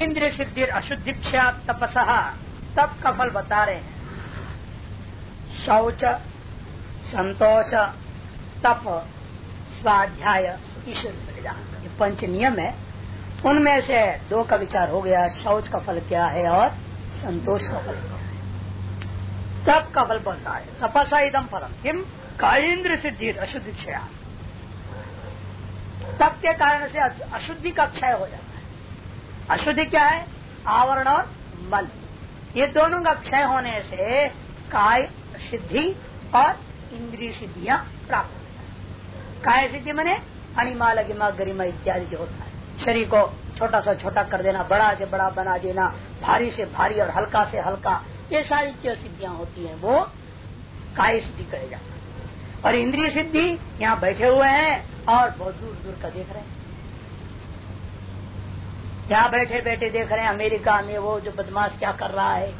इंद्रिय सिद्धि अशुद्धिक्षा तपस। तप का फल बता रहे हैं। शौच, संतोष, तप, स्वाध्याय ईश्वर ये पंच नियम है। उनमें से दो का विचार हो गया, शौच का फल क्या है और संतोष का फल क्या है। तप का फल बता है। तपसा इदम फलम। किम कायेन्द्र सिद्धि अशुद्धि क्षय तप के कारण से अशुद्धि का क्षय हो जाता है। अशुद्धि क्या है? आवरण और मल ये दोनों का क्षय होने से काय सिद्धि और इंद्रिय सिद्धियाँ प्राप्त होती है। काय सिद्धि मने अनिमा लगिमा गरिमा इत्यादि जो होता है। शरीर को छोटा सा छोटा कर देना, बड़ा से बड़ा बना देना, भारी से भारी और हल्का से हल्का, ये सारी जो सिद्धियाँ होती हैं, वो काय सिद्धि करे जाता है। और इंद्रिय सिद्धि यहाँ बैठे हुए हैं और बहुत दूर दूर का देख रहे हैं। यहाँ बैठे बैठे देख रहे हैं, अमेरिका में वो जो बदमाश क्या कर रहा है?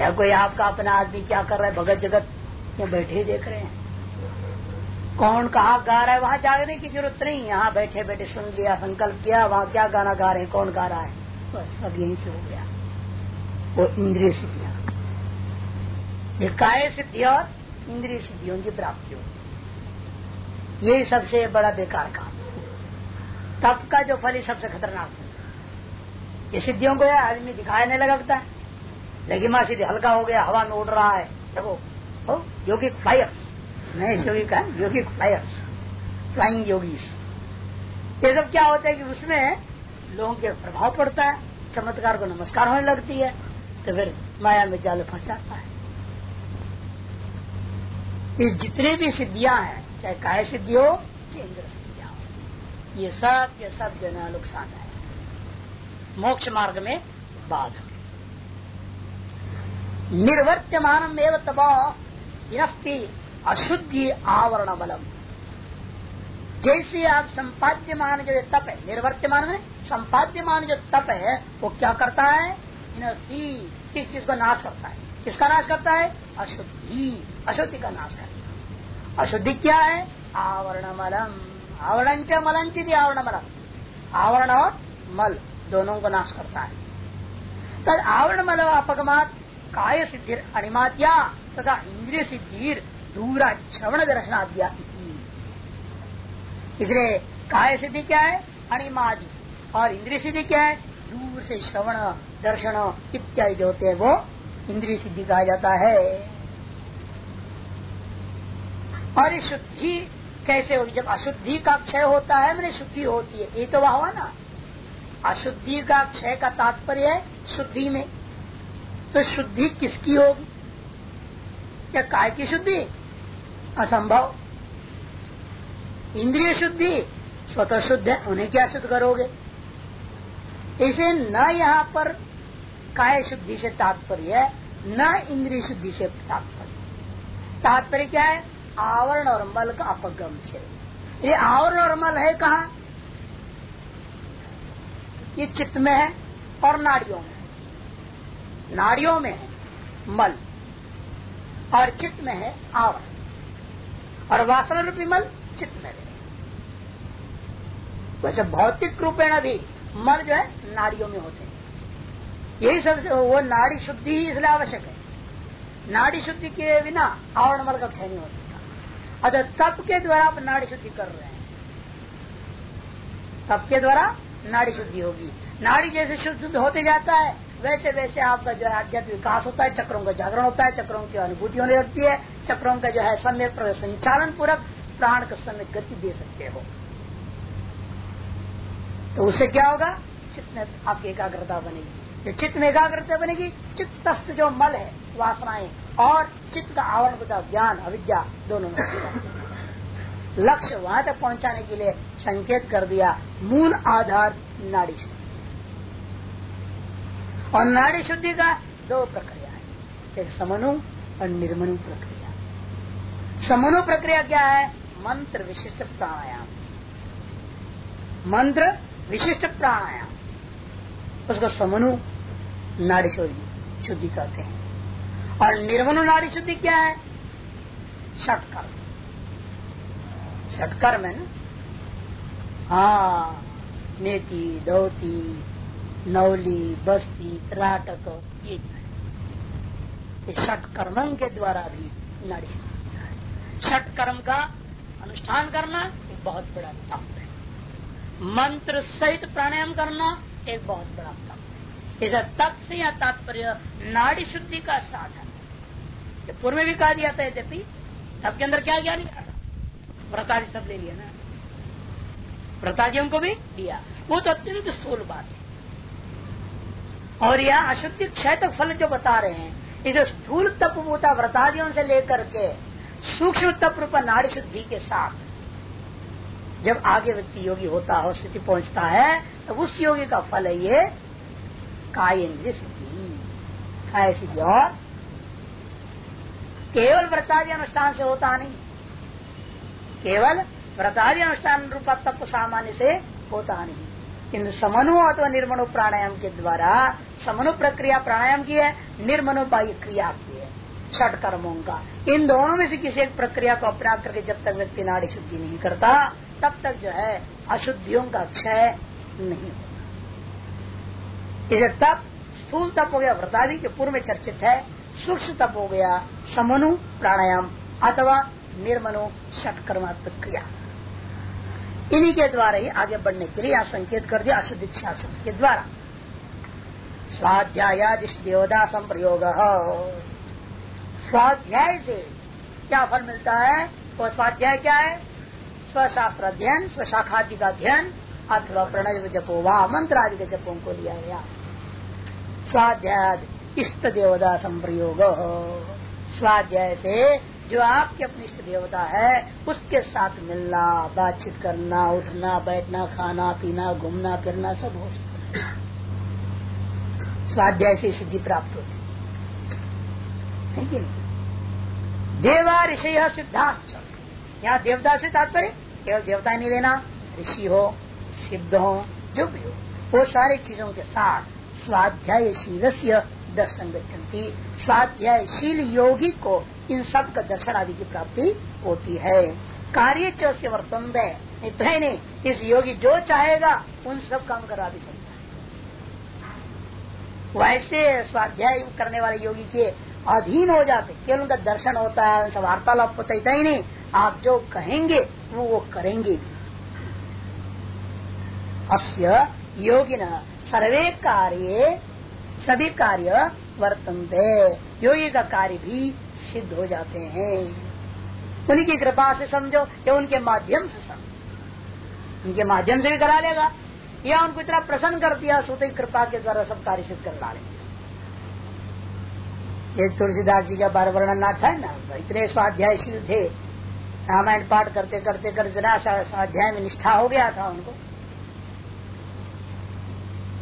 या कोई आपका अपना आदमी क्या कर रहा है? भगत जगत ये बैठे देख रहे हैं। कौन कहा गा रहा है? वहाँ जागने की ज़रूरत नहीं। यहाँ बैठे बैठे सुन लिया, संकल्प किया, वहाँ क्या गाना गा रहे हैं? कौन गा रहा है? बस सब यहीं से हो गया। वो इंद्रिय सिद्धियाँ। ये काय सिद्धि और इंद्रिय सिद्धियों की प्राप्ति होती यही सबसे बड़ा बेकार काम तप का जो फल सबसे खतरनाक है। ये सिद्धियों को आदमी दिखाई नहीं लगता है। लेकिन माँ सिद्धि हल्का हो गया, हवा में उड़ रहा है। देखो योगिक फ्लायर्स। नए योगिक का योगिक फ्लायर्स, फ्लाइंग योगीस। ये सब क्या होता है कि उसमें लोगों के प्रभाव पड़ता है, चमत्कार को नमस्कार होने लगती है तो फिर माया में जाल फंस जाता है। ये जितने भी सिद्धियाँ हैं, चाहे काय सिद्धि हो, चाहे इंद्र सिद्धियाँ हो, ये सब ये सब जो है नुकसान है। मोक्ष मार्ग में बाधक निर्वर्त्यमान तब अशुद्धि आवरण बलम जैसे आप संपाद्यमान जो तप है निर्वर्त्यमान में संपाद्यमान जो तप है, वो क्या करता है? किस चीज़ को नाश करता है? किसका नाश करता है? अशुद्धि। अशुद्धि का नाश करता है। अशुद्धि क्या है? आवरण मलम आवरण च मलंचित आवरण मलम आवरण और मल। दोनों को नाश करता है। तद आवरण मलव अपगमात काय सिद्धि अणिमात्या, तथा इंद्रिय सिद्धि दूरा श्रवण दर्शनाद्या इसलिए काय सिद्धि क्या है? अणिमादि। और इंद्रिय सिद्धि क्या है? दूर से श्रवण, दर्शन इत्यादि जो होते हैं, वो इंद्रिय सिद्धि कहा जाता है। और इस शुद्धि कैसे होगी? जब अशुद्धि का क्षय होता है, मैंने शुद्धि होती है। ये तो वह हुआ ना। अशुद्धि का, क्षय का तात्पर्य है शुद्धि में। तो शुद्धि किसकी होगी? क्या काय की शुद्धि? असंभव। इंद्रिय शुद्धि, स्वतः शुद्ध है, उन्हें क्या शुद्ध करोगे? इसे न यहाँ पर काय शुद्धि से तात्पर्य है, न इंद्रिय शुद्धि से तात्पर्य। तात्पर्य क्या है? आवरण और मल का अपगम से। ये आवरण और मल है कहा? ये चित्त में है और नाड़ियों में नाड़ियों में है मल और चित्त में है आवरण। और वासना रूपी मल चित्त में है। वैसे भौतिक रूपेण भी मल जो है नाड़ियों में होते हैं। यही सबसे वो नाड़ी शुद्धि ही इसलिए आवश्यक है। नाड़ी शुद्धि के बिना आवरण मल का क्षय नहीं हो सकता। अतः तप के द्वारा आप नाड़ी शुद्धि कर रहे हैं। तप के द्वारा नाड़ी शुद्धि होगी। नाड़ी जैसे शुद्ध शुद्ध होते जाता है, वैसे वैसे आपका जो है आध्यात्मिक विकास होता है, चक्रों का जागरण होता है, चक्रों की अनुभूति होने लगती है, चक्रों का जो है समय संचालन पूर्वक प्राण का समय गति दे सकते हो। तो उससे क्या होगा? चित्त में आपकी एकाग्रता बनेगी। जो चित्त में एकाग्रता बनेगी, चित्तस्थ जो मल है, वासनाएँ और चित्त का आवरण ज्ञान, अविद्या, दोनों में लक्ष्य वहाँ तक पहुँचाने के लिए संकेत कर दिया, मूल आधार नाड़ी शुद्धि। और नाड़ी शुद्धि का दो प्रक्रिया है। एक समनु और निर्मनु प्रक्रिया। समनु प्रक्रिया क्या है? मंत्र विशिष्ट प्राणायाम। मंत्र विशिष्ट प्राणायाम। उसको समनु नाड़ी शुद्धि कहते हैं। और निर्मनु नाड़ी शुद्धि क्या है? षटकर्म। षटकर्म है ना? हाँ नेति, धोती नवली बस्ती राटक ये षट कर्म के द्वारा भी नाड़ी शुद्धि है। षट कर्म का अनुष्ठान करना एक बहुत बड़ा तप है। मंत्र सहित प्राणायाम करना एक बहुत बड़ा तप है। इस तप से या तात्पर्य नाड़ी शुद्धि का साधन पूर्व में भी कहा दिया था यद्यपि, तप के अंदर क्या ज्ञान? लिया सब ले लिया ना। व्रतादियों को भी दिया। वो तो अत्यंत स्थूल बात है। और यह अशुद्धि क्षय तक फल जो बता रहे हैं, इसे स्थूल तप होता व्रतादियों से लेकर के सूक्ष्म तप रूप नारी शुद्धि के साथ। जब आगे व्यक्ति योगी होता हो स्थिति पहुँचता है तो उस योगी का फल है ये कायेंद्र सिद्धि। काय सिद्धि और केवल व्रतादि अनुष्ठान से होता नहीं। केवल व्रतादि अनुष्ठान रूपा तप सामान्य से होता नहीं किन्तु समनु अथवा निर्मणु प्राणायाम के द्वारा समनु प्रक्रिया प्राणायाम की है निर्मनोपाय क्रिया की है छठ कर्मों का इन दोनों में से किसी एक प्रक्रिया को अपना करके जब तक व्यक्ति नाड़ी शुद्धि नहीं करता तब तक जो है अशुद्धियों का क्षय नहीं होता इसे तप स्थूल तप हो गया व्रतादि के पूर्व में चर्चित है सूक्ष्म तप हो गया समनु प्राणायाम अथवा निर्मनो षट क्रिया। इन्हीं के द्वारा ही आगे बढ़ने के लिए यहाँ संकेत कर दिया, अशुद्ध इच्छा शब्द के द्वारा। स्वाध्यायादिष्ट देवदा संप्रयोग स्वाध्याय से क्या फल मिलता है? वो स्वाध्याय क्या है? स्वशास्त्र अध्ययन स्वशाखादि का अध्ययन अथवा प्रणय जपो व मंत्र आदि के जपों को लिया गया। स्वाध्याय इष्ट देवदा संप्रयोग स्वाध्याय से जो आपके अपनी इष्ट देवता है, उसके साथ मिलना, बातचीत करना, उठना, बैठना, खाना, पीना, घूमना, फिरना, सब हो सकता है। स्वाध्याय से सिद्धि प्राप्त होती है। देवा ऋषि सिद्धाश्च। यहाँ देवता से तात्पर्य, केवल देवता नहीं लेना, ऋषि हो, सिद्ध हो, जो भी हो, वो सारी चीज़ों के साथ स्वाध्यायशील दर्शन गच्छन्ति। स्वाध्यायशील योगी को इन सब का दर्शन आदि की प्राप्ति होती है। कार्य से वर्तन ही नहीं इस योगी जो चाहेगा, उन सब काम करा भी सकता है। वैसे स्वाध्याय करने वाले योगी के अधीन हो जाते, केवल उनका दर्शन होता है, उनसे वार्तालाप होता ही नहीं। आप जो कहेंगे, वो वो करेंगे। अस्य योगिन सर्वे कार्य सभी कार्य वर्तनते योगी का कार्य भी सिद्ध हो जाते हैं। उन्हीं की कृपा से समझो या उनके माध्यम से समझो। उनके माध्यम से भी करा लेगा। या उनको इतना प्रसन्न कर दिया सोते कृपा के द्वारा सब कार्य सिद्ध कर डालेंगे ये तुलसीदास जी का बार वर्णन ना था ना? इतने स्वाध्यायशील थे। रामायण पाठ करते करते करते ना स्वाध्याय में निष्ठा हो गया था उनको।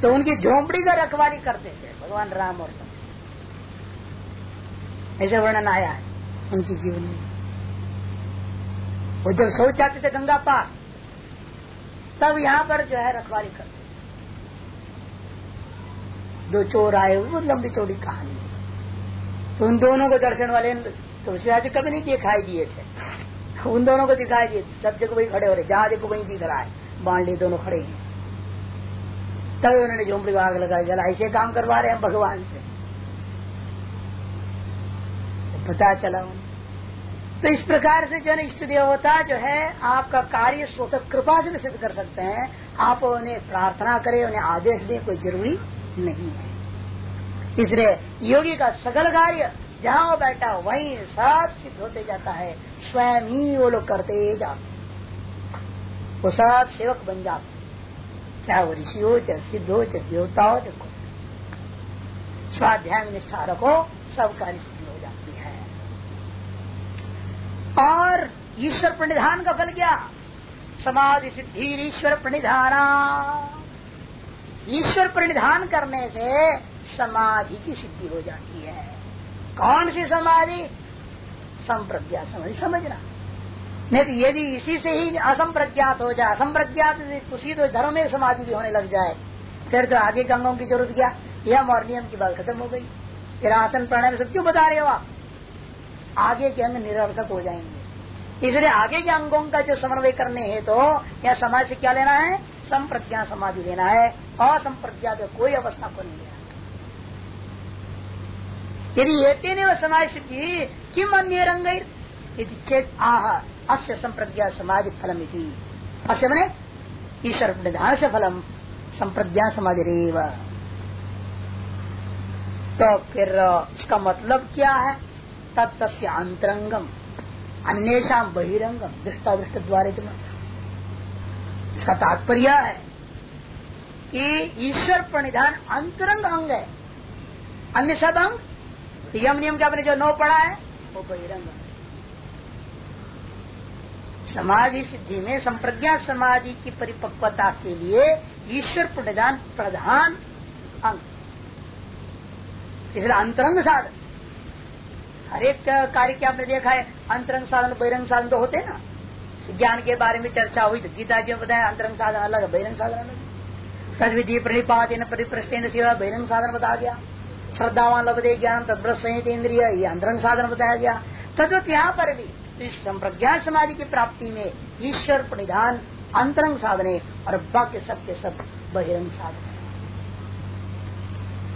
तो उनकी झोंपड़ी का रखवाली करते थे, भगवान राम और ऐसे वर्णन आया है उनकी जीवन में। वो जब शौच जाते थे गंगा पार, तब यहाँ पर जो है रखवाली करते दो चोर आए, वो लंबी चौड़ी कहानी। तो उन दोनों को दर्शन वाले तुलसीदास जी कभी नहीं दिखाई दिए थे। उन दोनों को दिखाई दिए सब जगह वही खड़े हो रहे, जहाँ देखो वही दिख रहा है। लिए दोनों खड़े हैं। तभी उन्होंने झोंपड़ी को आग लगाई चला ऐसे काम करवा रहे हैं भगवान से। तो पता चला तो इस प्रकार से जो है इष्ट देवता जो है, आपका कार्य स्वतः कृपा से सिद्ध कर सकते हैं। आप उन्हें प्रार्थना करें, उन्हें आदेश दें, कोई ज़रूरी नहीं है। इसलिए योगी का सकल कार्य, जहाँ बैठा, वहीं सब सिद्ध होते जाता है। स्वयं ही वो लोग करते जाते वो सब सेवक बन जाते चाहे वो ऋषि हो चाहे सिद्ध हो चाहे देवता हो चाहे स्वाध्याय निष्ठा रखो, सब कार्य सिद्धि हो जाती है। और ईश्वर प्रणिधान का फल क्या? समाधि सिद्धि ईश्वर प्रणिधान। ईश्वर प्रणिधान करने से समाधि की सिद्धि हो जाती है। कौन सी समाधि? संप्रज्ञा समाधि, समझना। नहीं तो यदि इसी से ही असंप्रज्ञात हो जाए। असंप्रज्ञात उसी तो धर्म में समाधि भी होने लग जाए। फिर तो आगे के अंगों की ज़रूरत क्या? यह और नियम की बात खत्म हो गई। फिर आसन प्राणायाम सब क्यों बता रहे हो आप? आगे के अंग निरर्थक हो जाएँगे। इसलिए आगे के अंगों का जो समन्वय करने है तो यह समाज से क्या लेना है? संप्रज्ञा समाधि लेना है। असंप्रज्ञात कोई अवस्था को नहीं गया यदि ये नहीं समाज सिद्धि किम अन्य रंग चेत आह। अस्य संप्रज्ञा समाधि फलम अस्य मैंने ईश्वर निधान से फलम संप्रज्ञा समाधि रेव तो फिर इसका मतलब क्या है? तत्त अंतरंगम अन्यषा बहिरंगम दृष्टादृष्ट द्वारे इसका तात्पर्य है कि ईश्वर प्रणिधान अंतरंग अंग है। अन्य सब अंग यम नियम के आपने जो नौ पढ़ा है, वो बहिरंग समाधि सिद्धि में, संप्रज्ञा समाधि की परिपक्वता के लिए ईश्वर प्रणिधान प्रधान अंग। इसलिए अंतरंग साधन। हर एक कार्य के आपने देखा है? अंतरंग साधन, बहिरंग साधन तो होते ना। ज्ञान के बारे में चर्चा हुई तो गीता जी में बताया, अंतरंग साधन अलग बहिरंग साधन अलग तद विधि प्रणिपात परिप्रश्न सेवा, बहिरंग साधन बताया गया। श्रद्धावान लभदे ज्ञान तत्प्रत संहित इंद्रिय ये अंतरंग साधन बताया गया। तद्वत यहाँ पर भी तो इस संप्रज्ञान समाधि की प्राप्ति में ईश्वर परिधान अंतरंग साधन और बाकी सब के सब बहिरंग साधन।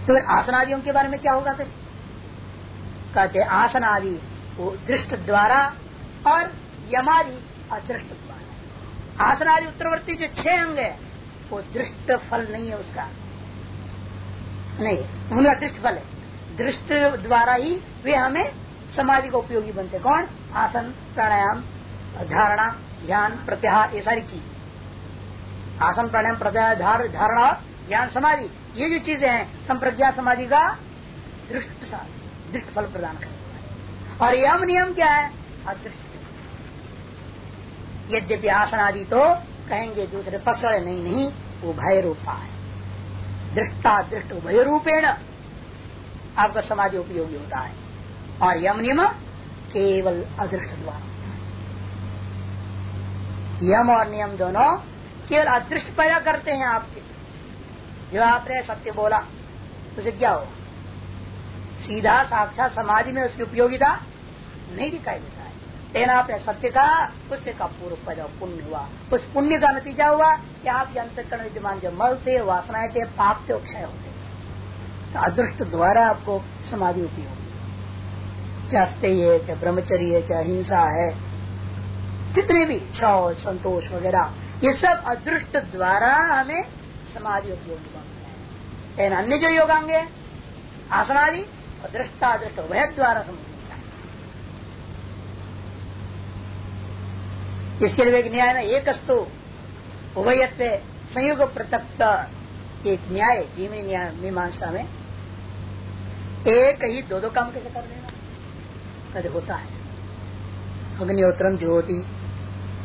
तो फिर आसनादियों के बारे में क्या होगा फिर? कहते आसन आदि वो दृष्ट द्वारा और यमादि अदृष्ट द्वारा। आसन आदि उत्तरवर्ती जो छह अंग है, वो दृष्ट फल नहीं है उसका। नहीं, उनका दृष्ट फल है। दृष्ट द्वारा ही वे हमें समाधि को उपयोगी बनते कौन? आसन, प्राणायाम, धारणा, ध्यान, प्रत्याहार, ये सारी चीज़। आसन, प्राणायाम, प्रत्याहार धारणा ज्ञान समाधि, ये जो चीज़ें हैं, संप्रज्ञा समाधि का दृष्ट दृष्ट फल प्रदान करने और यम नियम क्या है? अदृष्ट। यद्यपि आसन आदि तो कहेंगे दूसरे पक्ष वाले, नहीं नहीं उभय रूपा है। दृष्टा दृष्ट उभय रूपेण आपका समाधि उपयोगी होता है। और यम नियम केवल अदृष्ट द्वारा यम और नियम दोनों केवल अदृष्ट पैदा करते हैं आपके। जो आपने सत्य बोला, उसे क्या होगा? सीधा साक्षात समाधि में उसकी उपयोगिता नहीं दिखाई देता है। तेना आपने सत्य का, उससे का पूर्व पैदा पुण्य हुआ। उस पुण्य का नतीजा हुआ कि आपके अंतकरण विद्यमान जो मल थे, वासनाएँ थे, पाप थे क्षय होते तो अदृष्ट द्वारा आपको समाधि उपयोगी। चाहे है, चाहे ब्रह्मचर्य है, चाहे हिंसा है, जितने भी शौच संतोष वगैरह, ये सब अदृष्ट द्वारा हमें समाधि उपयोगी हैं। अन्य जो योगांग आसनादि और दृष्टा दृष्ट उभय द्वारा समझना चाहिए। इसके लिए एक न्याय में एक अस्तु उभयत्व संयुग पृथक एक न्याय, जीवनी न्याय, मीमांसा में एक ही दो दो काम कैसे कर देना कभी होता है। अग्निहोत्रम ज्योति,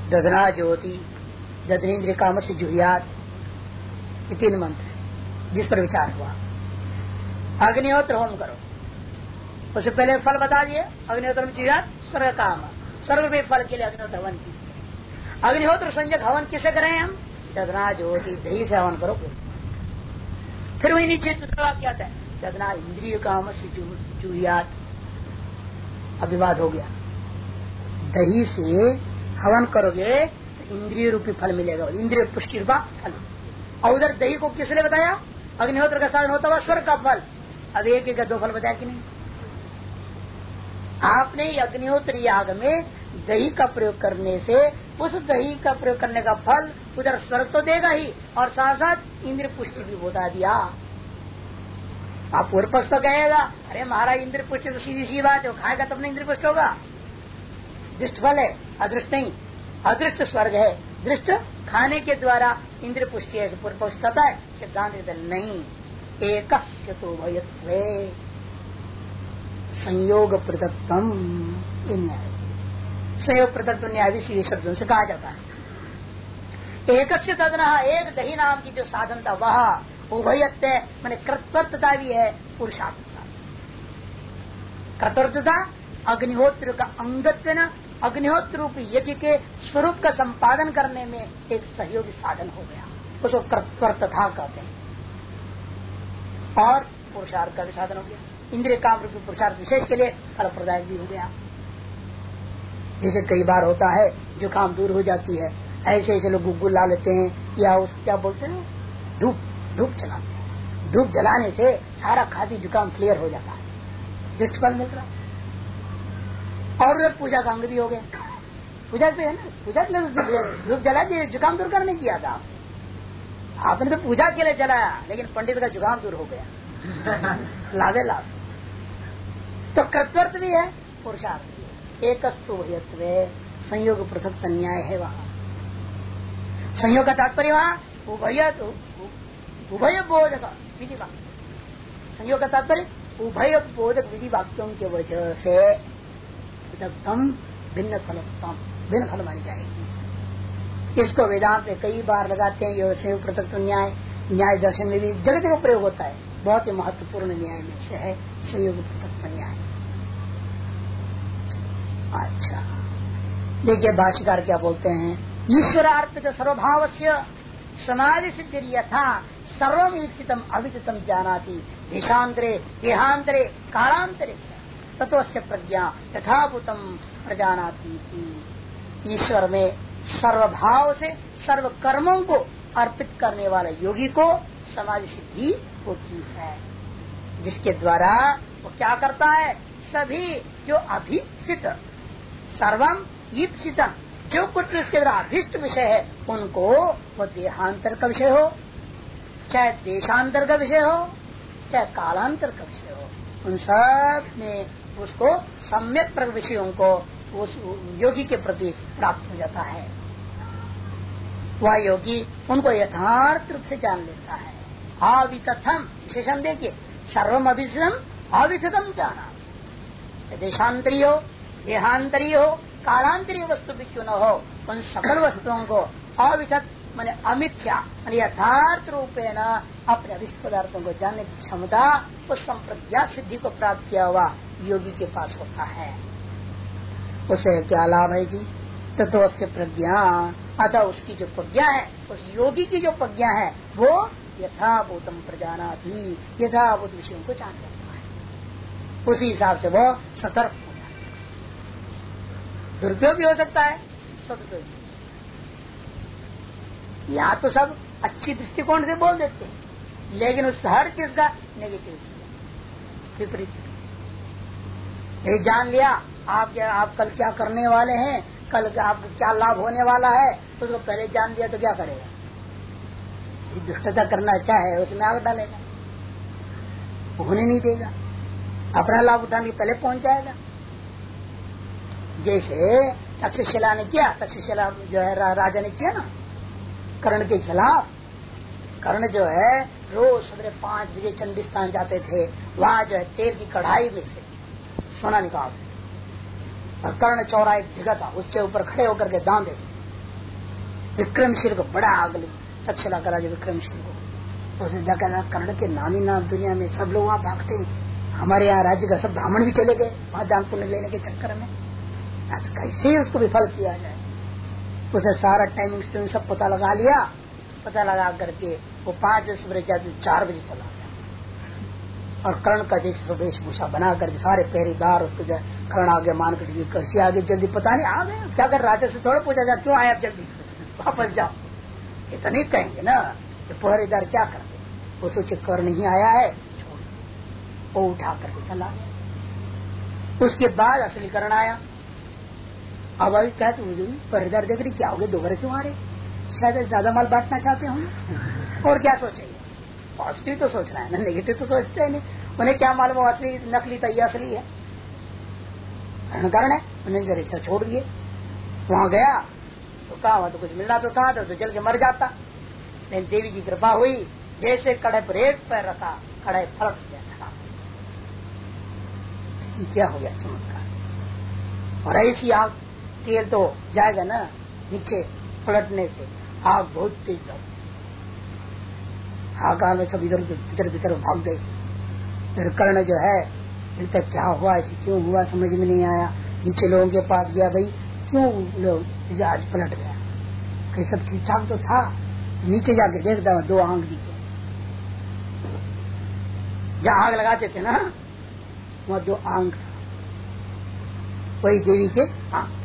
दधना ज्योति दधनेन्द्र काम से जुहियात ये तीन मंत्र जिस पर विचार हुआ। अग्निहोत्र होम करो। उससे पहले फल बता दिए, अग्निहोत्र चीजा स्वर्ग काम स्वर्ग में फल के लिए अग्निहोत्र हवन की अग्निहोत्र संजक हवन किसे करें हम? ददना ज्योति, दही से हवन करो। फिर वही नीचे दूसरा क्या है ददना इंद्रिय काम से अभिवाद हो गया। दही से हवन करोगे तो इंद्रिय रूपी फल मिलेगा इंद्रिय पुष्टि रूपा फल। और उधर दही को किसने बताया? अग्निहोत्र का साधन होता हुआ स्वर्ग का फल। अब एक एक दो फल बताया कि नहीं? आपने अग्निहोत्र याग में दही का प्रयोग करने से, उस दही का प्रयोग करने का फल उधर स्वर्ग तो देगा ही, और साथ साथ इंद्र पुष्टि भी बता दिया। आप पूर्व पक्ष तो कहेगा, अरे महाराज इंद्र पुष्ट तो सीधी सी बात है खाएगा तब नहीं इंद्र पुष्ट होगा। दृष्ट फल है, अदृष्ट नहीं, अदृष्ट स्वर्ग है। दृष्ट खाने के द्वारा इंद्र पुष्टि है पूर्व पक्ष कहता है सिद्धांत नहीं एक तो भयत्व संयोग पृथकत्म न्याय संयोग पृथक न्याय भी शब्दों से कहा जाता है। एक तदना एक दही नाम की जो साधन था, वह उभयत्व, मैंने कृतवत्ता भी है, पुरुषार्थता। कर्तव्यता अग्निहोत्र का अंगत्व न अग्निहोत्र रूप यज्ञ के स्वरूप का संपादन करने में एक सहयोगी साधन हो गया। उसको कर्तव्यता कहते हैं। और पुरुषार्थ का भी साधन हो गया। इंद्रिय काम रूपी पुरुषार्थ विशेष के लिए फल प्रदायक भी हो गया। जैसे कई बार होता है जो काम दूर हो जाती है, ऐसे ऐसे लोग गुग्गुल ला लेते हैं, या उस क्या बोलते हैं? धूप। धूप जलाते हैं धूप जलाने से सारा खांसी जुकाम क्लियर हो जाता है। दृष्ट फल मिल रहा और पूजा का अंग भी हो गया। पूजा पे है ना? पूजा के लिए धूप जला दिए जुकाम दूर करने किया था। आपने तो पूजा के लिए जलाया, लेकिन पंडित का जुकाम दूर हो गया। लाभे लाभ। तो कृतवर्थ भी है, पुरुषार्थ भी है। एक संयोग पृथक न्याय है वहाँ। संयोग का तात्पर्य वहाँ उभय तो उभय बोधक विधि वाक्य संयोग का तात्पर्य उभय बोधक विधि वाक्यों के वजह से पृथकतम भिन्न फलोत्तम भिन्न फल मानी जाएगी। इसको वेदांत में कई बार लगाते हैं यो पृथक न्याय न्याय दर्शन में भी जगह जगह प्रयोग होता है। बहुत ही महत्वपूर्ण न्याय में से है संयोग पृथक न्याय। अच्छा। देखिए भाष्यकार क्या बोलते हैं? ईश्वरार्पित सर्वभाव से समाधि सिद्धि यथा सर्व ईप्सितम अविदितम जानाती। देशांतरे देहांतरे कालांतरे तत्व से प्रज्ञा यथाभूतम प्रजानाती थी ईश्वर में सर्वभाव से सर्व कर्मों को अर्पित करने वाले योगी को समाधि सिद्धि होती है। जिसके द्वारा वो क्या करता है? सभी जो अभिषित सर्वम ईप्सितम जो कुछ उसके द्वारा अभिष्ट विषय है, उनको वो देहांतर का विषय हो, चाहे देशांतर का विषय हो, चाहे कालांतर का विषय हो, उन सब में उसको सम्यक विषयों को उस योगी के प्रति प्राप्त हो जाता है। वह योगी उनको यथार्थ रूप से जान लेता है। अवितथम विशेषण देखिए सर्वम अभिषम अविथतम जाना देशांतरी हो, देहांतरी हो कालांतरीय वस्तु भी क्यों न हो? उन सकल वस्तुओं को अविथत मैंने अमिथ्या, मान यथार्थ न अपने अभिष्ट पदार्थों को जानने की क्षमता उस संप्रज्ञा सिद्धि को प्राप्त किया हुआ योगी के पास होता है। उसे क्या लाभ है जी? तत्व से प्रज्ञा, अतः उसकी जो प्रज्ञा है, उस योगी की जो प्रज्ञा है, वो यथाभूतम प्रजाना थी यथाभूत विषयों को जान लेता है। उसी हिसाब से वो सतर्क दुरुपयोग भी हो सकता है। सदुपयोग या तो सब अच्छी दृष्टिकोण से बोल देते हैं, लेकिन उस हर चीज़ का नेगेटिव विपरीत। ये जान लिया, आप क्या, आप कल क्या करने वाले हैं? कल आपको क्या लाभ होने वाला है? उसको पहले जान लिया तो क्या करेगा? दुष्टता करना अच्छा है, उसमें आग डालेगा होने नहीं देगा। अपना लाभ उठाने पहले पहुँच जाएगा। जैसे तक्षशिला ने किया तक्षशिला जो है रा, राजा ने किया ना। कर्ण के खिलाफ। कर्ण जो है रोज सवेरे पाँच बजे चंडिस्तान जाते थे। वहाँ जो है तेल की कढ़ाई में से सोना निकालते और कर्ण चौरा एक जगह था उसके ऊपर खड़े होकर के दान देते विक्रमशील को बड़ा आग लगी। तक्षशिला का राजा विक्रमशील को। उसने जगह कर्ण के नामी नाम दुनिया में सब लोग वहाँ भागते हमारे यहाँ राज्य का सब ब्राह्मण भी चले गए वहाँ दान पुण्य लेने के चक्कर में। तो कैसे उसको विफल किया जाए उसने सारा टाइमिंग सब पता लगा लिया। पता लगा करके वो पाँच दस बजे जाते चार बजे चला गया। और कर्ण का जैसे वेशभूषा बना करके सारे पहरेदार उसको जो कर्ण आगे मान कर कैसे आगे जल्दी पता नहीं, आ गए। क्या कर राजा से थोड़ा पूछा जाए, क्यों आए आप जल्दी? वापस जाओ। इतना नहीं कहेंगे ना। कि पहरेदार क्या करते? वो सोचे, कर्ण ही आया है। वो उठा करके चला गया। उसके बाद असली कर्ण आया। अब अभी क्या इधर देख रही क्या हो गए दोबारा क्यों आ रहे शायद ज़्यादा माल बांटना चाहते होंगे और क्या सोचेंगे पॉजिटिव तो सोचना है ना नेगेटिव तो सोचते हैं नहीं। उन्हें क्या मालूम वो असली नकली तो असली है। कारण है उन्हें जरा इच्छा छोड़ दिए। वहाँ गया तो कहा वहाँ तो कुछ मिलना तो था तो, तो जल के मर जाता। लेकिन देवी की कृपा हुई जैसे कड़े पर एक पैर रखा कड़े फलट गया था। क्या हो गया चमत्कार? और ऐसी आग तेल तो जाएगा ना नीचे पलटने से। आग बहुत तेज लग। आकार में सब इधर इधर भीतर भाग गए। फिर कर्ण जो है तक क्या हुआ, ऐसे क्यों हुआ, समझ में नहीं आया। नीचे लोगों के पास गया, भाई, क्यों लोग आज पलट गया? कहीं सब ठीक ठाक तो था? नीचे जाके देखता दो आँख दिखे। जहाँ आग लगाते थे ना, वहाँ दो आँख वही देवी के आँख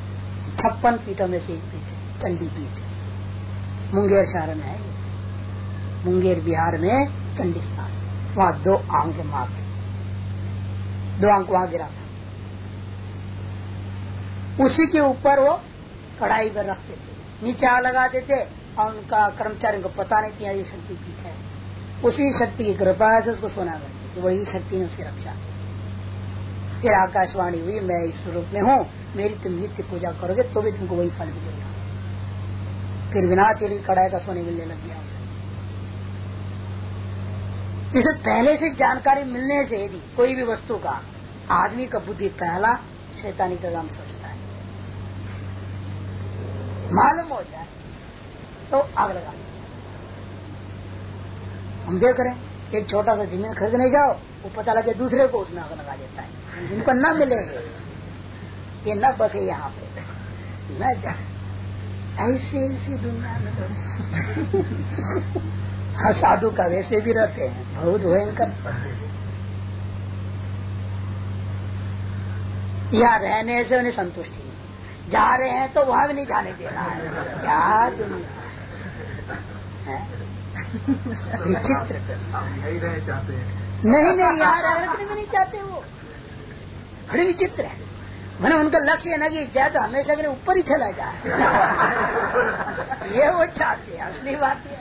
छप्पन पीठों में से एक पीठ है, चंडी पीठ मुंगेर शहर में है मुंगेर बिहार में चंडी स्थान वहाँ दो आंक मार दो अंक वहाँ गिरा था। उसी के ऊपर वो कढ़ाई पर रखते थे। नीचे आ लगाते थे और उनका कर्मचारियों को पता नहीं किया ये शक्ति पीठ है। उसी शक्ति की कृपा से उसको सोना करते वही शक्ति ने उसकी रक्षा की। फिर आकाशवाणी हुई, मैं इस स्वरूप में हूँ। मेरी तुम नित्य पूजा करोगे तो भी तुमको वही फल मिलेगा। फिर बिना तेरी कड़ाई का सोने मिलने लग गया उसे। जिसे पहले से जानकारी मिलने से यदि कोई भी वस्तु का, आदमी का बुद्धि पहला शैतानी का काम सोचता है। मालूम हो जाए तो आग लगा हम देख रहे हैं, एक छोटा सा ज़मीन खरीदने जाओ, वो पता लगे दूसरे को उसमें आग लगा देता है। जिनको न मिलेंगे ये न बसे यहाँ पे। न जाए ऐसे ऐसी दुनिया में तो हाँ साधु का वैसे भी रहते हैं। बहुत भयंकर यहाँ रहने से उन्हें संतुष्टि जा रहे हैं तो वहाँ भी नहीं जाने देना है। क्या दुनिया? विचित्र। नहीं नहीं यहाँ रहने भी नहीं चाहते वो। बड़े विचित्र है। मैंने उनका लक्ष्य है ना कि जाए तो हमेशा के लिए ऊपर ही चला जाए। ये वो चाहते हैं असली बात है।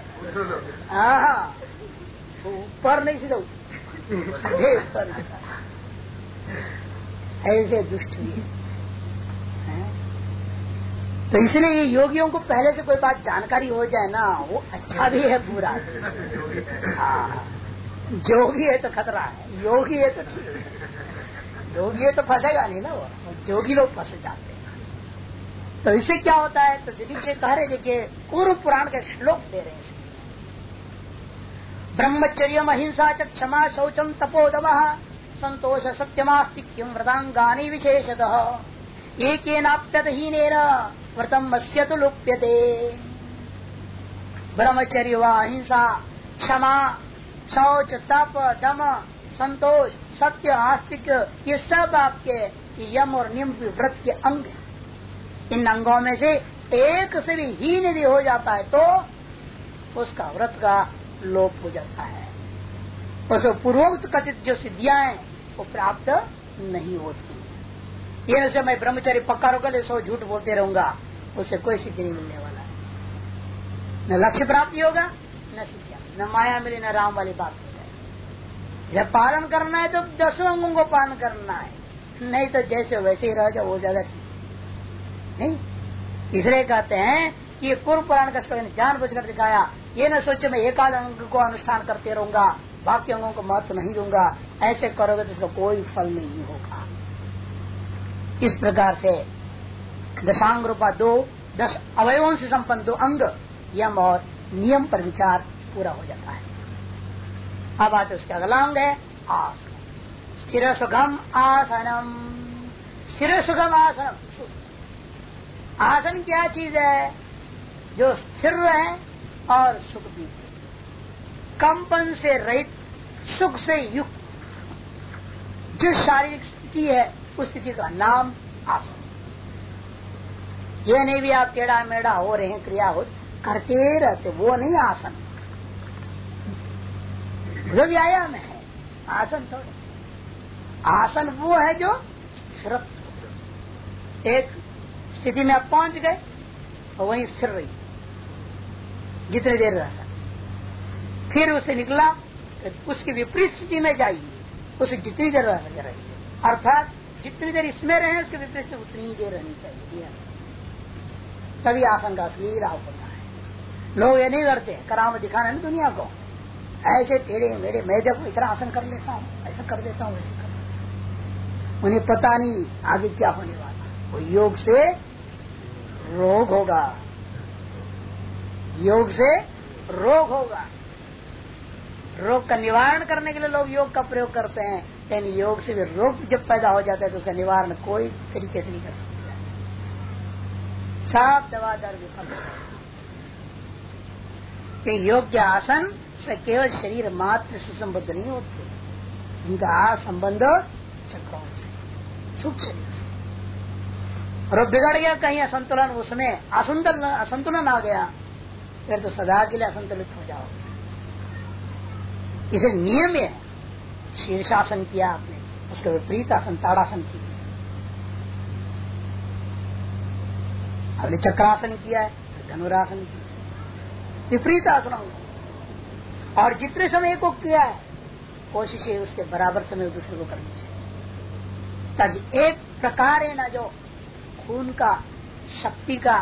हाँ, हाँ। ऊपर नहीं सीधा ऊपर। ऐसे दुष्ट भी तो इसलिए ये योगियों को पहले से कोई बात जानकारी हो जाए ना वो अच्छा भी है पूरा हाँ। जोगी है तो खतरा है योगी है तो ठीक है। योगी है तो फंसेगा नहीं ना वो। जोगी लोग फंस जाते हैं। तो इससे क्या होता है? तो दिलीप से कह रहे देखिए पूर्व पुराण का श्लोक दे रहे हैं ब्रह्मचर्य अहिंसा च क्षमा शौचम तपोदम, संतोष सत्यमास्तिक्यम व्रतांगानी विशेषतः। एक नाप्यतहीन व्रतम मत्स्य तो लुप्यते। ब्रह्मचर्य व अहिंसा, क्षमा, शौच, तप, दम संतोष, सत्य, आस्तिक, ये सब आपके यम और नियम व्रत के अंग इन अंगों में से एक से भी हीन भी हो जाता है तो उसका व्रत का लोप हो जाता है। उस पूर्वोक्त कथित जो सिद्धियाँ हैं, वो प्राप्त नहीं होती। ये से मैं ब्रह्मचारी पक्का रोकर सो झूठ बोलते रहूँगा उससे कोई सिद्धि नहीं मिलने वाला है। न लक्ष्य प्राप्ति होगा, न सिद्धिया। न माया मिली, न राम वाली बात। जब पालन करना है तो दसों अंगों को पालन करना है। नहीं तो जैसे वैसे ही रह जाओ, वो ज़्यादा ठीक नहीं। इसलिए कहते हैं कि पूर्व पुराण का जान बुझ कर दिखाया। ये न सोचे मैं एकाध अंग को अनुष्ठान करते रहूँगा, बाकी अंगों को महत्व नहीं दूँगा। ऐसे करोगे तो इसका कोई फल नहीं होगा। इस प्रकार से दशांग रूपा दो, दस अवयवों से संपन्न दो अंग, यम और नियम पर विचार पूरा हो जाता है। अब आते उसके अगला अंग है आसन। स्थिर सुखम आसनम। स्थिर सुखम आसनम। आसन क्या चीज़ है? जो स्थिर रहे और सुख थे कंपन से रहित, सुख से युक्त। जो शारीरिक स्थिति है, उस स्थिति का नाम आसन। ये नहीं भी आप टेढ़ा मेढ़ा हो रहे हैं क्रिया हो करते रहते वो नहीं आसन। वो व्यायाम है, आसन थोड़े। आसन वो है जो सिर्फ़ एक स्थिति में आप पहुँच गए और वहीं स्थिर रही। जितनी देर रह सकते फिर उसे निकला तो उसकी विपरीत स्थिति में जाइए। उसे जितनी देर रह सके रहिए। अर्थात जितनी देर इसमें रहे, उसके विपरीत से उतनी ही देर रहनी चाहिए। तभी आसन का असली लाभ होता है लोग ये नहीं करते कराम दिखाना नहीं दुनिया को। ऐसे टेढ़े मेरे मैं देखो, इतना आसन कर लेता हूँ, ऐसा कर देता हूँ ऐसे कर उन्हें पता नहीं आगे क्या होने वाला वो योग से रोग होगा। योग से रोग होगा। रोग का निवारण करने के लिए लोग योग का प्रयोग करते हैं। लेकिन योग से भी रोग जब पैदा हो जाता है तो उसका निवारण कोई तरीके से नहीं कर सकता साफ़ दवा दर विफल कि योग्य आसन से केवल शरीर मात्र से संबद्ध नहीं होते। इनका संबंध चक्रों से सुख शरीर से। और बिगड़ गया कहीं असंतुलन, उसमें असंतुलन असंतुलन आ गया, फिर तो सदा के लिए असंतुलित हो जाओ। इसे नियम है, शीर्षासन किया आपने, उसके विपरीत आसन, ताड़ासन किया। आपने चक्रासन किया है धनुरासन किया विपरीत आसन और जितने समय को किया है, कोशिश है उसके बराबर समय दूसरे को करनी चाहिए। ताकि एक प्रकार है ना जो खून का, शक्ति का,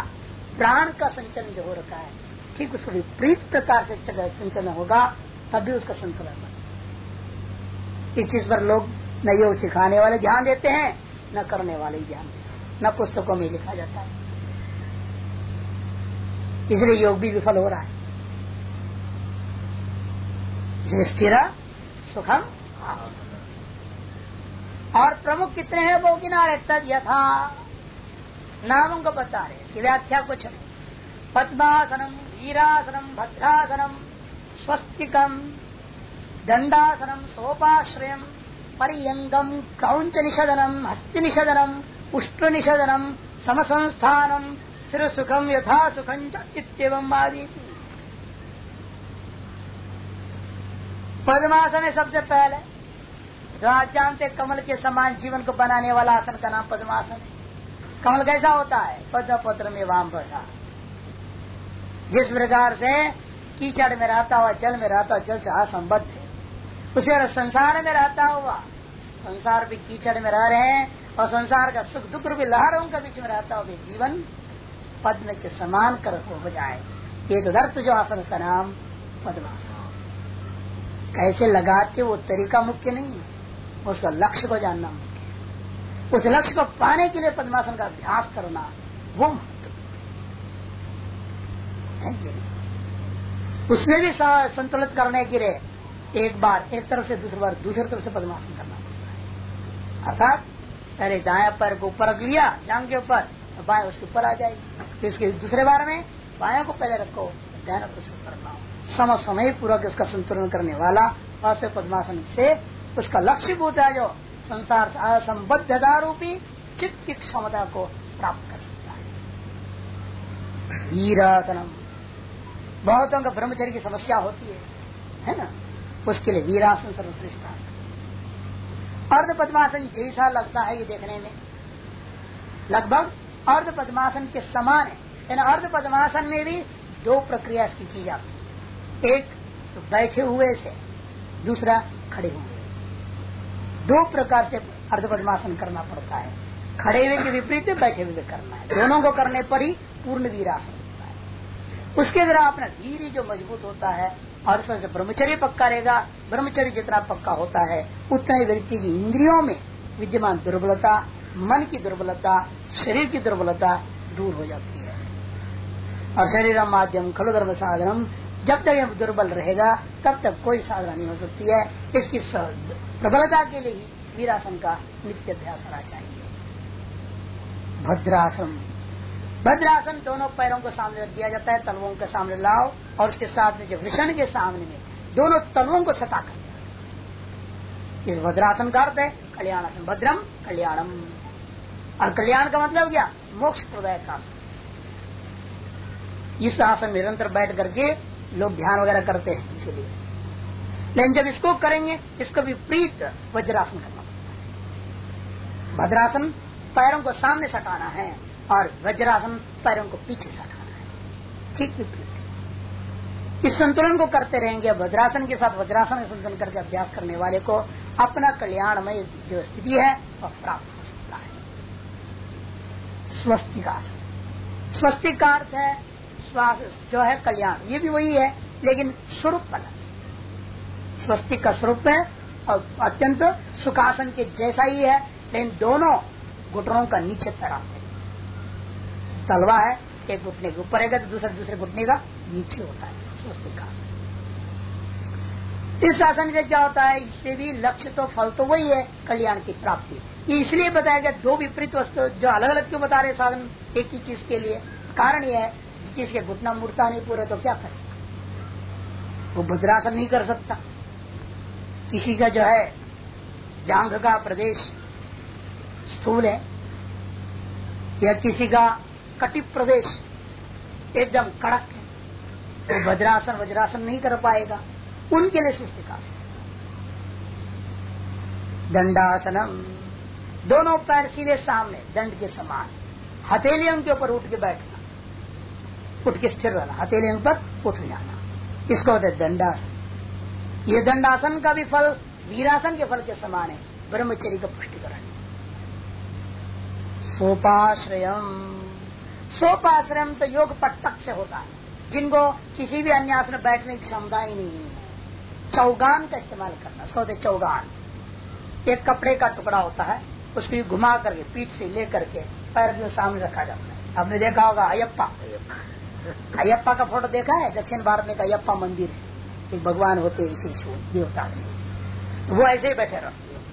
प्राण का संचलन जो हो रखा है, ठीक उसको विपरीत प्रकार से संचलन होगा तभी उसका संतुलन बने इस चीज़ पर लोग न योग सिखाने वाले ध्यान देते हैं, न करने वाले ध्यान देते न पुस्तकों में लिखा जाता है। इसलिए योग भी विफल हो रहा है। स्थिर सुखम और प्रमुख कितने हैं वो किनारे तद यथा। नामों को बता रहे इसकी व्याख्या कुछ नहीं। पद्मासनम, वीरासनम, भद्रासनम, स्वस्तिकम, दंडासनम, सोपाश्रयम, परियंगम क्रौच निषदनम हस्ति निषदनम उष्ण निषदनम समसंस्थानम सिर सुखम यथा सुखम इतम आदि पद्मासन है सबसे पहले। जो आप जानते कमल के समान जीवन को बनाने वाला आसन का नाम पद्मासन है। कमल कैसा होता है? पद्म पत्र में वाम बसा। जिस प्रकार से कीचड़ में रहता हुआ, जल में रहता जल से असंबद्ध है। उसे संसार में रहता हुआ, संसार भी कीचड़ में रह रहे हैं, और संसार का सुख दुख भी लहरों के बीच में रहता हुआ जीवन पद्म के समान कर हो जाए। एक दर्थ जो आसन उसका नाम पद्मासन। कैसे लगाते वो तरीका मुख्य नहीं है। उसका लक्ष्य को जानना मुख्य है। उस लक्ष्य को पाने के लिए पद्मासन का अभ्यास करना वो महत्व उसमें भी संतुलित करने के लिए एक बार एक तरफ़ से दूसरी बार दूसरी तरफ़ से पद्मासन करना अर्थात, पहले दाया पैर को ऊपर रख लिया, जांग के ऊपर तो बाएँ उसके ऊपर आ जाएगी। फिर इसके दूसरे बार में बाया को पहले रखो, ध्यान उसके ऊपर रखाओ सम समय पूर्वक इसका संतुलन करने वाला और पद्मासन से उसका लक्ष्य भूत है जो संसार असंबद्धता रूपी चित्त की क्षमता को प्राप्त कर सकता है। वीरासनम। बहुतों का ब्रह्मचर्य की समस्या होती है है ना? उसके लिए वीरासन सर्वश्रेष्ठ आसन। अर्ध पद्मासन जैसा लगता है ये देखने में। लगभग अर्ध पद्मासन के समान है। अर्ध पद्मासन में भी दो प्रक्रिया इसकी की जाती है। एक तो बैठे हुए से दूसरा खड़े हुए दो प्रकार से अर्ध पद्मासन करना पड़ता है। खड़े हुए के विपरीत बैठे हुए करना है। दोनों को करने पर ही पूर्ण वीरासन होता है। उसके द्वारा अपना वीर जो मज़बूत होता है, और उसमें ब्रह्मचर्य पक्का रहेगा। ब्रह्मचर्य जितना पक्का होता है, उतना ही व्यक्ति की इंद्रियों में विद्यमान दुर्बलता, मन की दुर्बलता, शरीर की दुर्बलता दूर हो जाती है। और शरीर माध्यम खलु धर्म साधनम जब तक यह दुर्बल रहेगा, तब तक कोई साधना नहीं हो सकती है। इसकी प्रबलता के लिए ही वीरासन का नित्य अभ्यास होना चाहिए। भद्रासन। भद्रासन दोनों पैरों को सामने रख दिया जाता है, तलवों के सामने लाओ और उसके साथ में जो वृषण के सामने में दोनों तलवों को सता कर इस भद्रासन का अर्थ है कल्याणासन। भद्रम, कल्याणम। और कल्याण का मतलब क्या? मोक्ष प्रदायक आसन। इस आसन निरंतर बैठ करके लोग ध्यान वगैरह करते हैं इसीलिए। लेकिन जब इसको करेंगे, इसको विपरीत वज्रासन करना पड़ता है। भद्रासन पैरों को सामने सटाना है और वज्रासन पैरों को पीछे सटाना है। ठीक विपरीत। इस संतुलन को करते रहेंगे भद्रासन के साथ वज्रासन संतुलन करके अभ्यास करने वाले को अपना कल्याणमय जो स्थिति है, वह प्राप्त हो सकता है। स्वस्तिकासन स्वस्तिक का अर्थ है श्वास जो है कल्याण, ये भी वही है, लेकिन स्वरूप अलग स्वस्तिक का स्वरूप है, और अत्यंत सुखासन के जैसा ही है, लेकिन दोनों घुटनों का नीचे तरफ़ है। तलवा है, एक घुटने के ऊपर है तो दूसरे दूसरे घुटने का नीचे होता है, स्वस्तिक का। आसन इस आसन से क्या होता है, इससे भी लक्ष्य तो फल तो वही है, कल्याण की प्राप्ति। ये इसलिए बताया गया दो विपरीत वस्तु, जो अलग अलग क्यों बता रहे साधन, एक ही चीज़ के लिए। कारण यह है जिस के घुटना मुड़ता नहीं पूरा तो क्या करे? वो भद्रासन नहीं कर सकता। किसी का जो है जांग का प्रदेश स्थूल है, या किसी का कटिप प्रदेश एकदम कड़क है तो वज्रासन वज्रासन नहीं कर पाएगा। उनके लिए सृष्टि का दंडासनम। दोनों पैर सीधे सामने, दंड के समान। हथेलियों के ऊपर उठ के बैठना। उठ के स्थिर रहना हथेलियों पर उठ जाना। इसको होते दंडासन। ये दंडासन का भी फल, वीरासन के फल के समान है। ब्रह्मचर्य का पुष्टिकरण। सोपाश्रयम। सोपाश्रयम तो योग पट्टक से होता है। जिनको किसी भी अन्य आसन बैठने की क्षमता ही नहीं है। चौगान का इस्तेमाल करना। उसको होते चौगान। एक कपड़े का टुकड़ा होता है, उसको घुमा करके, पीठ से लेकर के, पैर जो सामने रखा जाता है। आपने देखा होगा अयप्पा। अयप्पा का फ़ोटो देखा है? दक्षिण भारत में अयप्पा मंदिर है। भगवान होते विशेष हो देवता विशेष। तो वो ऐसे ही बैठे रहते हैं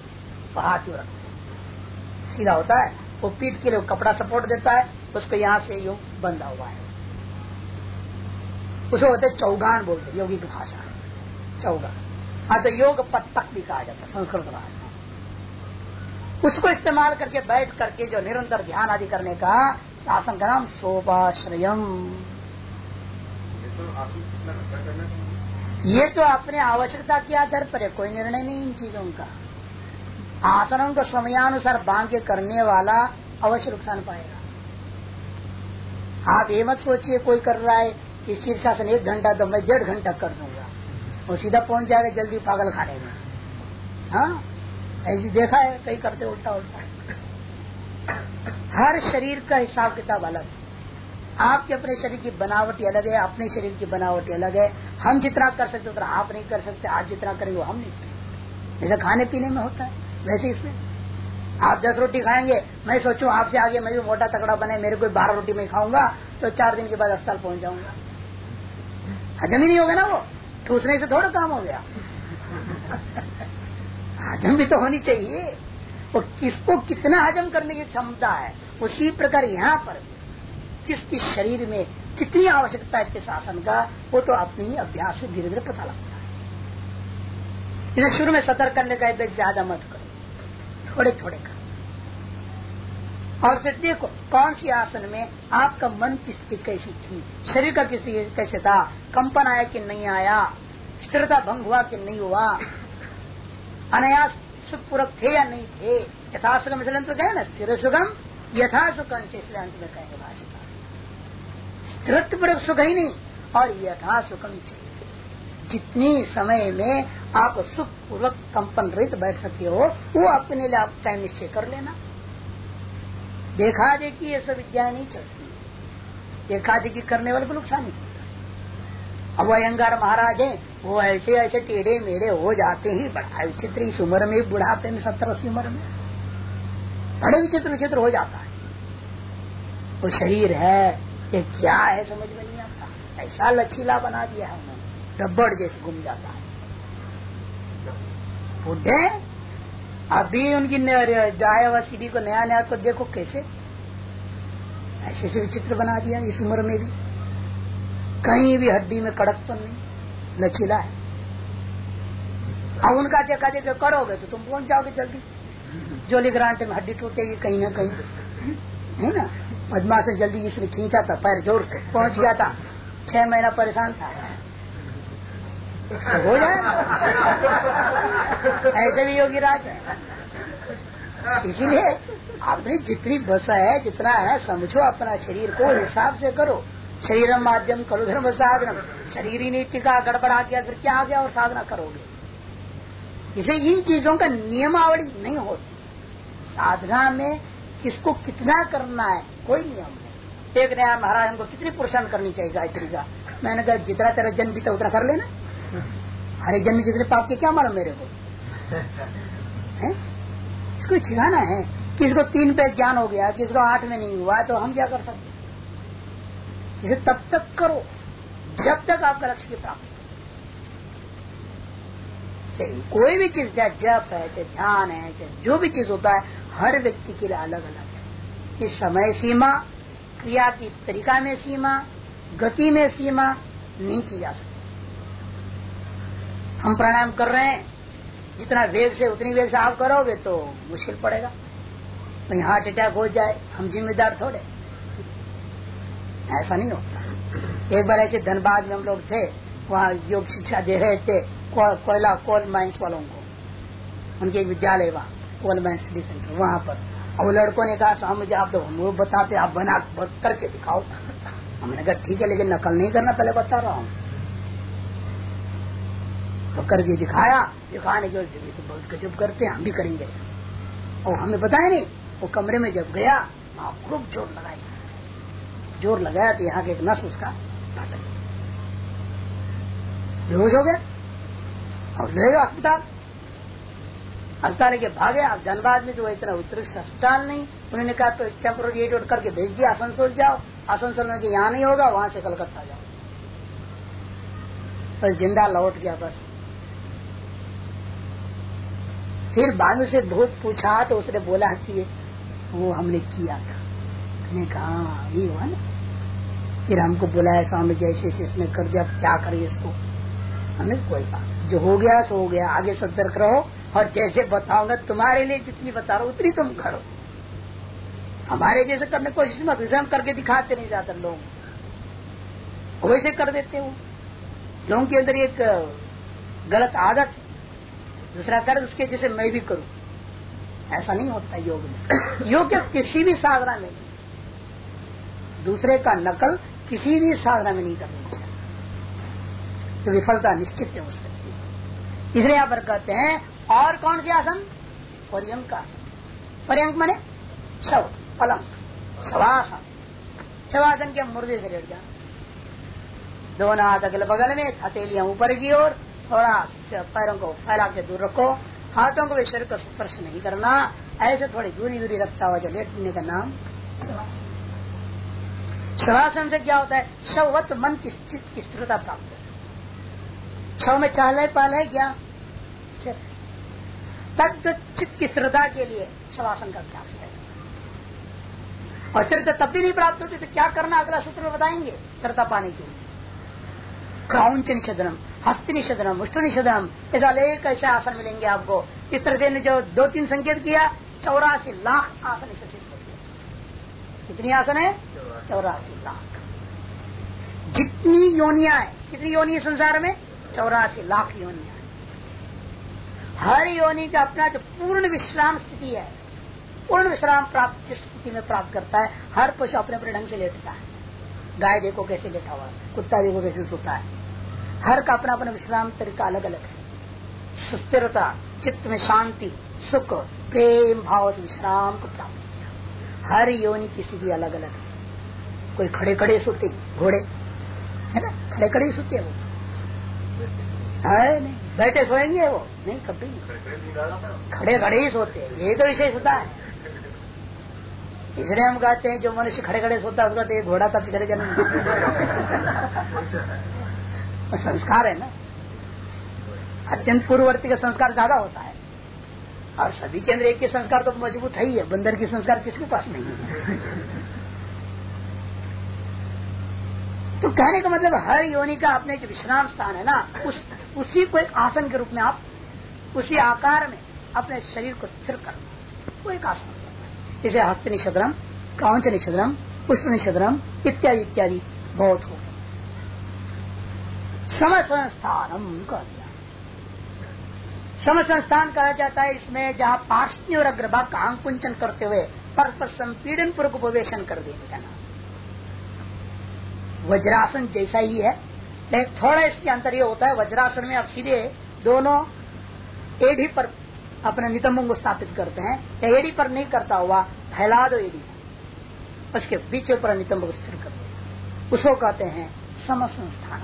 हाथ यू रखते सीधा होता है, वो पीठ के लिए कपड़ा सपोर्ट देता है, उसको यहाँ से यू बंधा हुआ है। उसे होते चौगान बोलते योगी की भाषा चौगान। हाँ तो योग पत्तक भी कहा जाता है, संस्कृत भाषा उसको इस्तेमाल करके बैठ करके जो निरंतर ध्यान आदि करने का शासन का नाम सोपाश्रयम ये तो अपने आवश्यकता के आधार पर है, कोई निर्णय नहीं इन चीज़ों का। आसनों को समयानुसार बाँध के करने वाला अवश्य नुकसान पाएगा। आप ये मत सोचिए, कोई कर रहा है कि शीर्षासन एक घंटा तो मैं डेढ़ घंटा कर दूँगा। वो सीधा पहुँच जाएगा, जल्दी पागल खाने में। हाँ? ऐसी देखा है कई करते उल्टा उल्टा हर शरीर का हिसाब किताब अलग आपके अपने शरीर की बनावटी अलग है, अपने शरीर की बनावटी अलग है। हम जितना कर सकते उतना आप नहीं कर सकते, आप जितना करेंगे हम नहीं कर सकते। जैसे खाने पीने में होता है, वैसे इसमें। आप दस रोटी खाएँगे, मैं सोचू आपसे आगे मैं भी मोटा तकड़ा बने, मेरे कोई बारह रोटी में खाऊँगा तो चार दिन के बाद अस्पताल पहुँच जाऊँगा। हजम ही नहीं होगा ना वो? ठूसने से थोड़ा काम हो गया। हजम भी तो होनी चाहिए। वो किसको कितना हजम करने की क्षमता है, उसी प्रकार यहाँ पर किसकी शरीर में कितनी आवश्यकता है किस आसन का, वो तो अपने ही अभ्यास से धीरे धीरे पता लगता है। इसे शुरू में सतर्क करने का ज़्यादा मत करो। थोड़े थोड़े करो। और फिर देखो कौन सी आसन में आपका मन की स्थिति कैसी थी? शरीर का किसी कैसे था? कंपन आया कि नहीं आया? स्थिरता भंग हुआ कि नहीं हुआ? अनायास सुखपूर्वक थे या नहीं थे? यथा सुगम इसलिए तो कहे ना, स्थिर सुगम यथा सुखम इसलिए अंत में कहेंगे भाषिका स्थिरत्वपूर्वक सुख ही नहीं। और यथा सुखम चाहिए जितनी समय में आप सुख पूर्वक कंपन रहित बैठ सकते हो, वो अपने लिए आप टाइम निश्चय कर लेना। देखा देखी ये सब विद्या नहीं चलती। देखा देखी करने वाले को नुकसान नहीं अब अयंगार महाराज है, वो ऐसे ऐसे टेढ़े मेढ़े हो जाते ही, बड़ा विचित्र। इस उम्र में बुढ़ापे में सत्तर अस्सी उम्र में। बड़े विचित्र विचित्र हो जाता है। वो शरीर है ये क्या है, समझ में नहीं आता। ऐसा लचीला बना दिया है उन्होंने। रबड़ जैसे घूम जाता है। बुढ़े, अभी उनकी हुआ सीढ़ी को नया नया को देखो कैसे। ऐसे से विचित्र बना दिया इस उम्र में भी। कहीं भी हड्डी में कड़कपन नहीं। लचीला है। अब उनका देखा देखा करोगे तो तुम पहुँच जाओगे जल्दी। जोली ग्रांट में हड्डी टूटेगी कहीं ना कहीं। है ना? मधमा से जल्दी इसने खींचा था, पैर ज़ोर से। पहुँच गया था। छह महीना परेशान था। तो हो जाए। ऐसे भी योगी राज है। इसीलिए आपने जितनी बसा है, जितना है, समझो अपना शरीर को, हिसाब से करो। शरीर माध्यम करो धर्म साधन शरीर ही नहीं टिका गड़बड़ा गया फिर क्या आ गया और साधना करोगे? इसे इन चीज़ों का नियमावली नहीं होती। साधना में किसको कितना करना है कोई नियम नहीं। एक नया महाराज हमको कितनी पुरुषान करनी चाहिए गायत्री का? मैंने कहा, जितना तेरा जन्म बीता उतना कर लेना। हर एक जन्म जितने पाप के, क्या मालूम मेरे को? इसको ठिकाना है किसको तीन पे ज्ञान हो गया किसको आठ में नहीं हुआ तो हम क्या कर सकते इसे तब तक करो, जब तक आपका लक्ष्य की प्राप्ति कोई भी चीज़, चाहे जप है, चाहे ध्यान है, चाहे जो भी चीज़ होता है, हर व्यक्ति के लिए अलग अलग इस समय सीमा, क्रिया की तरीका में सीमा, गति में सीमा नहीं की जा सकती। हम प्राणायाम कर रहे हैं, जितना वेग से उतनी वेग से आप करोगे तो मुश्किल पड़ेगा। कहीं हार्ट अटैक हो जाए, हम जिम्मेदार थोड़े। ऐसा नहीं होता। एक बार ऐसे धनबाद में हम लोग थे, वहाँ योग शिक्षा दे रहे थे कोयला कोल माइंस वालों को। उनके एक विद्यालय वहाँ कोल माइंस स्टडी सेंटर वहाँ पर। अब लड़कों ने कहा, साहब, मुझे आप तो हम बताते, आप बना करके दिखाओ। हमने कहा, ठीक है, लेकिन नकल नहीं करना, पहले बता रहा हूँ। तो करके दिखाया, दिखाने के तो बहुत गजब करते हैं, हम भी करेंगे। और हमें बताया नहीं, वो कमरे में जब गया, वहाँ खूब ज़ोर लगाया। ज़ोर लगाया तो यहाँ के एक नस उसका बेहोश हो गया। और ले गया अस्पताल। अस्पताल के भागे आप जनबाद में तो इतना उत्कृष्ट अस्पताल नहीं उन्होंने कहा तो टेम्पोररी एड करके भेज दिया आसनसोल जाओ। आसनसोल में यहाँ नहीं होगा वहाँ से कलकत्ता जाओ। पर ज़िंदा लौट गया बस। फिर बाद से बहुत पूछा तो उसने बोला कि वो हमने किया था। मैंने कहा हाँ, ये हुआ ना। फिर हमको बुलाया स्वामी जैसे इसने कर दिया क्या करे इसको? हमने कोई बात जो हो गया सो हो गया आगे सतर्क रहो और जैसे बताऊँगा तुम्हारे लिए जितनी बता रहा उतनी तुम करो। हमारे जैसे करने की कोशिश मत हम करके दिखाते नहीं जाते लोग वैसे कर देते हो। लोगों के अंदर एक गलत आदत दूसरा कर उसके जैसे मैं भी करूँ। ऐसा नहीं होता योग में। योग किसी भी साधना में दूसरे का नकल किसी भी साधना में नहीं करनी चाहिए। तो विफलता निश्चित है उस व्यक्ति इसलिए यहाँ पर कहते हैं और कौन से आसन? पर्यंक आसन। पर्यंक माने शव, पलंग, शवासन। शवासन के मुर्दे से लेट जाना। दोनों हाथ अगले बगल में, हथेलियाँ ऊपर की ओर, थोड़ा पैरों को फैला के दूर रखो। हाथों को भी शरीर को स्पर्श नहीं करना। ऐसे थोड़ी दूरी दूरी रखता हुआ जो लेटने का नाम शवासन। से क्या होता है? शवत मन की चित्त की स्थिरता प्राप्त होती है। शव में चाल पाल है क्या? तत्व चित्त की श्रद्धा के लिए शवासन का अभ्यास है। और स्थिरता तब भी नहीं प्राप्त होती तो क्या करना? अगला सूत्र में बताएँगे, श्रद्धा पाने के लिए। क्रौच निषदनम हस्त निषदनम उष्ट निषदनम ऐसा अनेक ऐसे आसन मिलेंगे आपको। इस तरह से जो दो तीन संकेत किया, चौरासी लाख आसन इसे सिद्ध हो कितनी आसन है? चौरासी लाख। जितनी योनिया है, कितनी योनि संसार में? चौरासी लाख योनिया। हर योनि का अपना जो पूर्ण विश्राम स्थिति है, पूर्ण विश्राम प्राप्त जिस स्थिति में प्राप्त करता है, हर पशु अपने अपने ढंग से लेटता है। गाय देखो कैसे लेटा हुआ कुत्ता देखो कैसे सोता है। हर का अपना अपना विश्राम तरीका अलग अलग है। सुस्थिरता, चित्त में शांति, सुख, प्रेम, भाव से विश्राम को प्राप्त किया। हर योनि की स्थिति अलग अलग है। कोई खड़े खड़े सोते, घोड़े, है ना? खड़े खड़े सोते वो। है नहीं, बैठे सोएँगे वो। नहीं, कभी नहीं। खड़े खड़े ही सोते हैं। ये तो विशेषता है। इसलिए हम कहते हैं, जो मनुष्य खड़े खड़े सोता है, उसका तो घोड़ा का पिछड़े जन्म संस्कार है ना। अत्यंत पूर्ववर्ती का संस्कार ज़्यादा होता है। और सभी के अंदर एक के संस्कार तो मज़बूत है ही है। बंदर की संस्कार किसके पास नहीं है? तो कहने का मतलब हर योनि का अपने जो विश्राम स्थान है ना? उस, उसी को एक आसन के रूप में आप, उसी आकार में अपने शरीर को स्थिर करना वो एक आसन इसे हस्त निषदरम, कांच निषदरम, पुष्प निषदरम, इत्यादि इत्यादि बहुत हो सम संस्थानम कह दिया। सम संस्थान कहा जाता है इसमें जहाँ पार्श्व और अग्रभाग का अंकुंचन करते हुए परस्पर संपीड़न पूर्वक उपवेशन कर देने का नाम वज्रासन जैसा ही है। लेकिन थोड़ा इसके अंतर ये होता है, वज्रासन में आप सीधे दोनों एडी पर अपने नितंबों को स्थापित करते हैं। एडी पर नहीं करता हुआ, फैला दो एडी उसके बीच पर नितंब को स्थिर कर दो। उसको कहते हैं सम संस्थान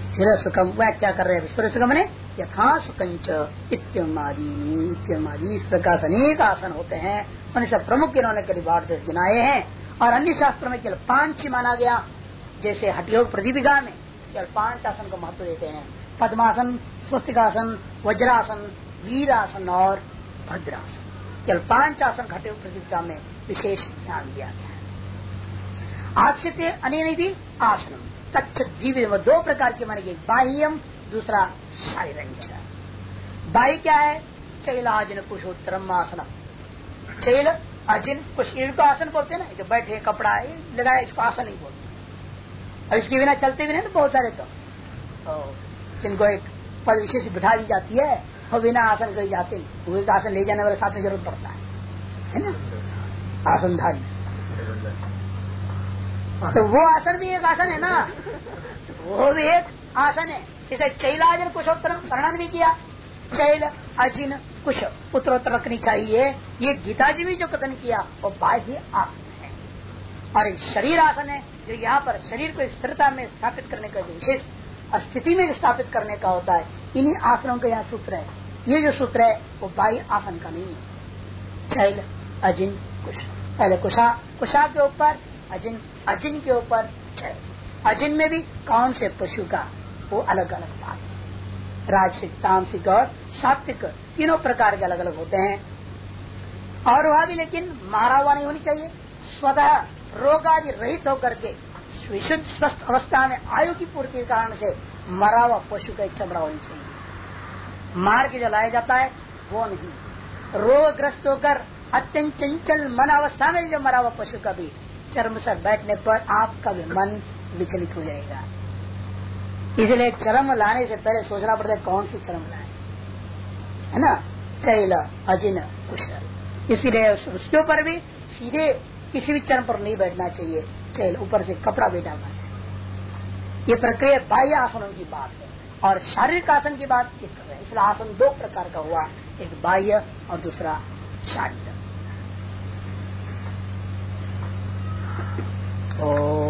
स्थिर सुखम। वह क्या कर रहे हैं? स्थिर सुखम ने यथा सुकंच इत्यमादि इस प्रकार अनेक आसन होते हैं। उनसे प्रमुख इन्होंने करीब देश गिनाए हैं। और अन्य शास्त्रों में केवल पाँच ही माना गया। जैसे हटियोग प्रदीपिका में केवल पाँच आसन को महत्व देते हैं। पद्मासन, स्वस्तिकासन, वज्रासन, वीरासन और भद्रासन। केवल पाँच आसन घटे प्रतियोगिता में विशेष ध्यान दिया गया है। आश्रित आसन तच्छ दिव्य दो प्रकार के माने बाह्यम दूसरा शारीरंच बाई क्या है? चैलाजन कुशोत्तरम आसन। चैल अजिन कुछ को आसन बोलते हैं ना, जो बैठे, कपड़ा है, लगाए, इसको आसन नहीं बोलते। और इसके बिना चलते भी नहीं बहुत सारे तो। जिनको एक पद विशेष बिठा दी जाती है, वो बिना आसन कही जाते नहीं। वो आसन ले जाने वाले साथ में ज़रूरत पड़ता है। है ना? आसनधारी तो वो आसन भी एक आसन है ना? वो भी एक आसन है। इसे चैलाजन कुशोत्तर वर्णन भी किया। चैल, अजिन, कुश उत्तरोत्तर रखनी चाहिए। ये गीता जी भी जो कथन किया, वो बाह्य आसन है। और एक शरीर आसन है, जो यहाँ पर शरीर को स्थिरता में स्थापित करने का विशेष स्थिति में स्थापित करने का होता है। इन्हीं आसनों का यहाँ सूत्र है। ये जो सूत्र है, वो बाह्य आसन का नहीं है। चैल, अजिन, कुश। पहले कुशा कुशा के ऊपर, अजिन अजिन के ऊपर, चैल। अजिन में भी कौन से पशु का वो अलग अलग बात। है राजसिक, तामसिक और सात्विक तीनों प्रकार के अलग अलग होते हैं। और वह भी लेकिन मारा हुआ नहीं होनी चाहिए। स्वतः रोग आदि रहित होकर के विशुद्ध स्वस्थ अवस्था में आयु की पूर्ति के कारण से मरा हुआ पशु का चमड़ा होनी चाहिए। मार के जलाया जाता है, वो नहीं। रोगग्रस्त होकर अत्यंत चंचल मन अवस्था में जो मरा हुआ पशु का भी चर्म सर बैठने पर आपका भी मन विचलित हो जाएगा। इसलिए चरम लाने से पहले सोचना पड़ता है कौन सी चरम लाए? है ना? चैल अजिन, कुशल। इसीलिए उसके ऊपर भी सीधे किसी भी चरण पर नहीं बैठना चाहिए। चैल ऊपर से कपड़ा भी डालना चाहिए। ये प्रक्रिया बाह्य आसनों की बात है। और शारीरिक आसन की बात कर रहे हैं। इसलिए आसन दो प्रकार का हुआ। एक बाह्य और दूसरा शारीरिक। ओ